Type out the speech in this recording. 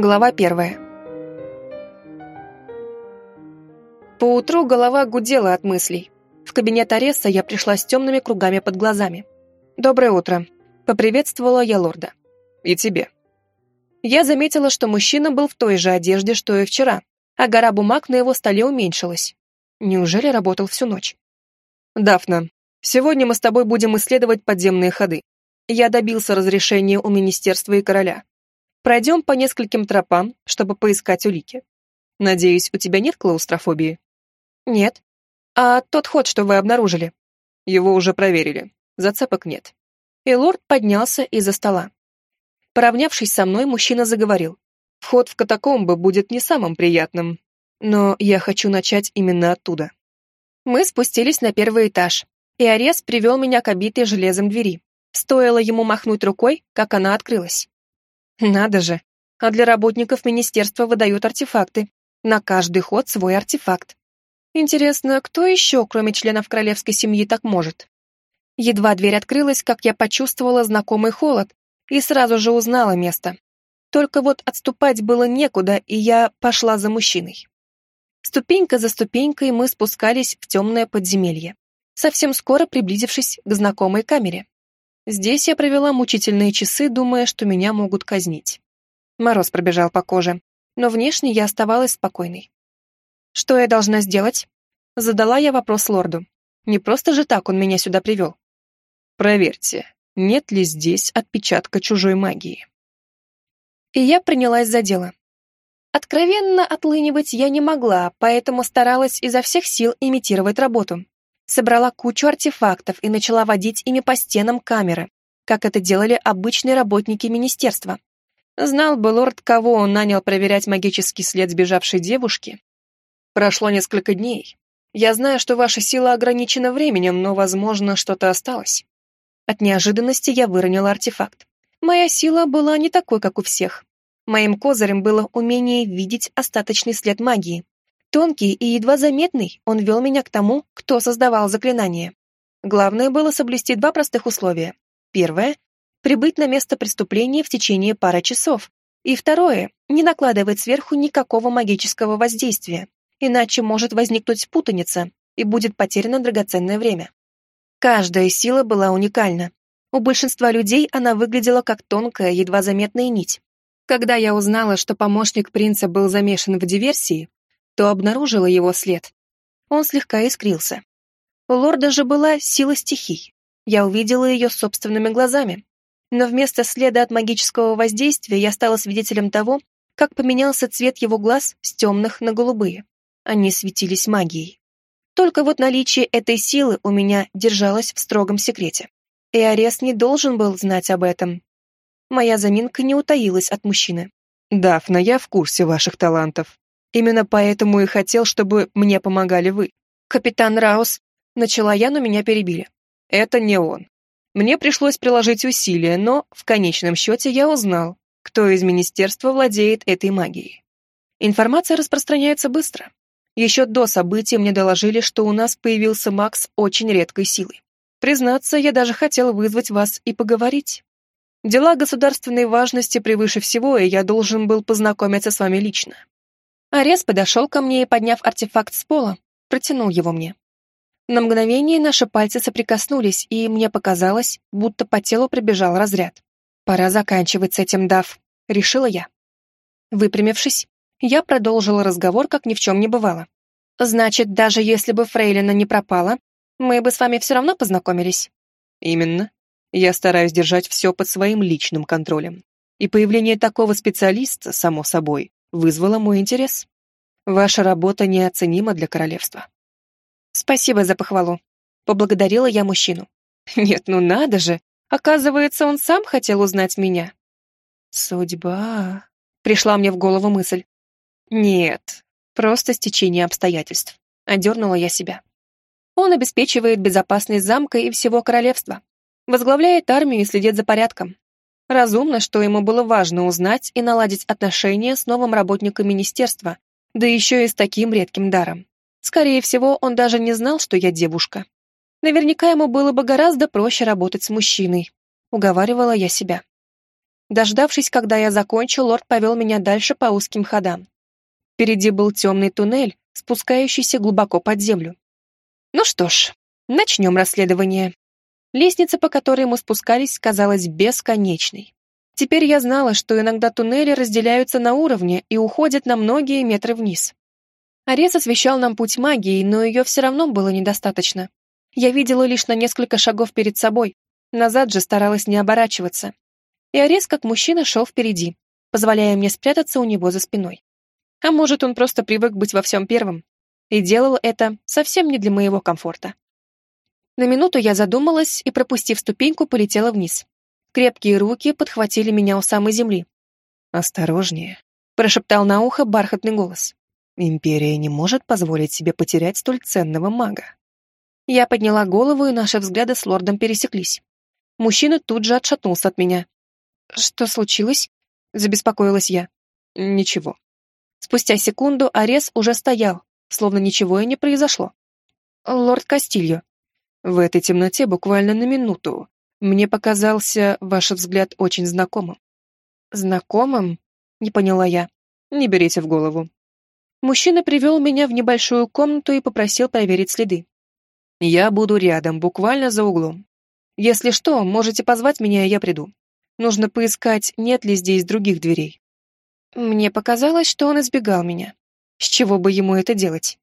Глава первая. Поутру голова гудела от мыслей. В кабинет Ареса я пришла с темными кругами под глазами. «Доброе утро», — поприветствовала я лорда. «И тебе». Я заметила, что мужчина был в той же одежде, что и вчера, а гора бумаг на его столе уменьшилась. Неужели работал всю ночь? «Дафна, сегодня мы с тобой будем исследовать подземные ходы. Я добился разрешения у министерства и короля. Пройдем по нескольким тропам, чтобы поискать улики. Надеюсь, у тебя нет клаустрофобии? Нет. А тот ход, что вы обнаружили? Его уже проверили. Зацепок нет. И лорд поднялся из-за стола. Поравнявшись со мной, мужчина заговорил. Вход в катакомбы будет не самым приятным, но я хочу начать именно оттуда. Мы спустились на первый этаж, и Арес привел меня к обитой железом двери. Стоило ему махнуть рукой, как она открылась. Надо же. А для работников министерства выдают артефакты. На каждый ход свой артефакт. Интересно, кто еще, кроме членов королевской семьи, так может? Едва дверь открылась, как я почувствовала знакомый холод и сразу же узнала место. Только вот отступать было некуда, и я пошла за мужчиной. Ступенька за ступенькой мы спускались в темное подземелье, совсем скоро приблизившись к знакомой камере. Здесь я провела мучительные часы, думая, что меня могут казнить. Мороз пробежал по коже, но внешне я оставалась спокойной. «Что я должна сделать?» Задала я вопрос лорду. Не просто же так он меня сюда привел. «Проверьте, нет ли здесь отпечатка чужой магии?» И я принялась за дело. Откровенно отлынивать я не могла, поэтому старалась изо всех сил имитировать работу собрала кучу артефактов и начала водить ими по стенам камеры, как это делали обычные работники министерства. Знал бы лорд, кого он нанял проверять магический след сбежавшей девушки. Прошло несколько дней. Я знаю, что ваша сила ограничена временем, но, возможно, что-то осталось. От неожиданности я выронила артефакт. Моя сила была не такой, как у всех. Моим козырем было умение видеть остаточный след магии, Тонкий и едва заметный, он вел меня к тому, кто создавал заклинание. Главное было соблюсти два простых условия. Первое — прибыть на место преступления в течение пары часов. И второе — не накладывать сверху никакого магического воздействия, иначе может возникнуть путаница и будет потеряно драгоценное время. Каждая сила была уникальна. У большинства людей она выглядела как тонкая, едва заметная нить. Когда я узнала, что помощник принца был замешан в диверсии, то обнаружила его след. Он слегка искрился. У лорда же была сила стихий. Я увидела ее собственными глазами. Но вместо следа от магического воздействия я стала свидетелем того, как поменялся цвет его глаз с темных на голубые. Они светились магией. Только вот наличие этой силы у меня держалось в строгом секрете. И Арес не должен был знать об этом. Моя заминка не утаилась от мужчины. «Дафна, я в курсе ваших талантов. Именно поэтому и хотел, чтобы мне помогали вы. Капитан Раус, начала я, но меня перебили. Это не он. Мне пришлось приложить усилия, но в конечном счете я узнал, кто из министерства владеет этой магией. Информация распространяется быстро. Еще до события мне доложили, что у нас появился Макс очень редкой силы. Признаться, я даже хотел вызвать вас и поговорить. Дела государственной важности превыше всего, и я должен был познакомиться с вами лично. Арес подошел ко мне и, подняв артефакт с пола, протянул его мне. На мгновение наши пальцы соприкоснулись, и мне показалось, будто по телу прибежал разряд. «Пора заканчивать с этим, Дав», — решила я. Выпрямившись, я продолжила разговор, как ни в чем не бывало. «Значит, даже если бы Фрейлина не пропала, мы бы с вами все равно познакомились?» «Именно. Я стараюсь держать все под своим личным контролем. И появление такого специалиста, само собой, вызвало мой интерес. Ваша работа неоценима для королевства. Спасибо за похвалу. Поблагодарила я мужчину. Нет, ну надо же. Оказывается, он сам хотел узнать меня. Судьба. Пришла мне в голову мысль. Нет, просто стечение обстоятельств. Одернула я себя. Он обеспечивает безопасность замка и всего королевства. Возглавляет армию и следит за порядком. Разумно, что ему было важно узнать и наладить отношения с новым работником министерства, да еще и с таким редким даром. Скорее всего, он даже не знал, что я девушка. Наверняка ему было бы гораздо проще работать с мужчиной, уговаривала я себя. Дождавшись, когда я закончу, лорд повел меня дальше по узким ходам. Впереди был темный туннель, спускающийся глубоко под землю. Ну что ж, начнем расследование. Лестница, по которой мы спускались, казалась бесконечной. Теперь я знала, что иногда туннели разделяются на уровне и уходят на многие метры вниз. Арес освещал нам путь магии, но ее все равно было недостаточно. Я видела лишь на несколько шагов перед собой, назад же старалась не оборачиваться. И Арес, как мужчина, шел впереди, позволяя мне спрятаться у него за спиной. А может, он просто привык быть во всем первым и делал это совсем не для моего комфорта. На минуту я задумалась и, пропустив ступеньку, полетела вниз. Крепкие руки подхватили меня у самой земли. «Осторожнее», — прошептал на ухо бархатный голос. «Империя не может позволить себе потерять столь ценного мага». Я подняла голову, и наши взгляды с лордом пересеклись. Мужчина тут же отшатнулся от меня. «Что случилось?» — забеспокоилась я. «Ничего». Спустя секунду Арес уже стоял, словно ничего и не произошло. «Лорд Кастильо». «В этой темноте буквально на минуту. Мне показался ваш взгляд очень знакомым». «Знакомым?» — не поняла я. «Не берите в голову». Мужчина привел меня в небольшую комнату и попросил проверить следы. «Я буду рядом, буквально за углом. Если что, можете позвать меня, и я приду. Нужно поискать, нет ли здесь других дверей». Мне показалось, что он избегал меня. С чего бы ему это делать?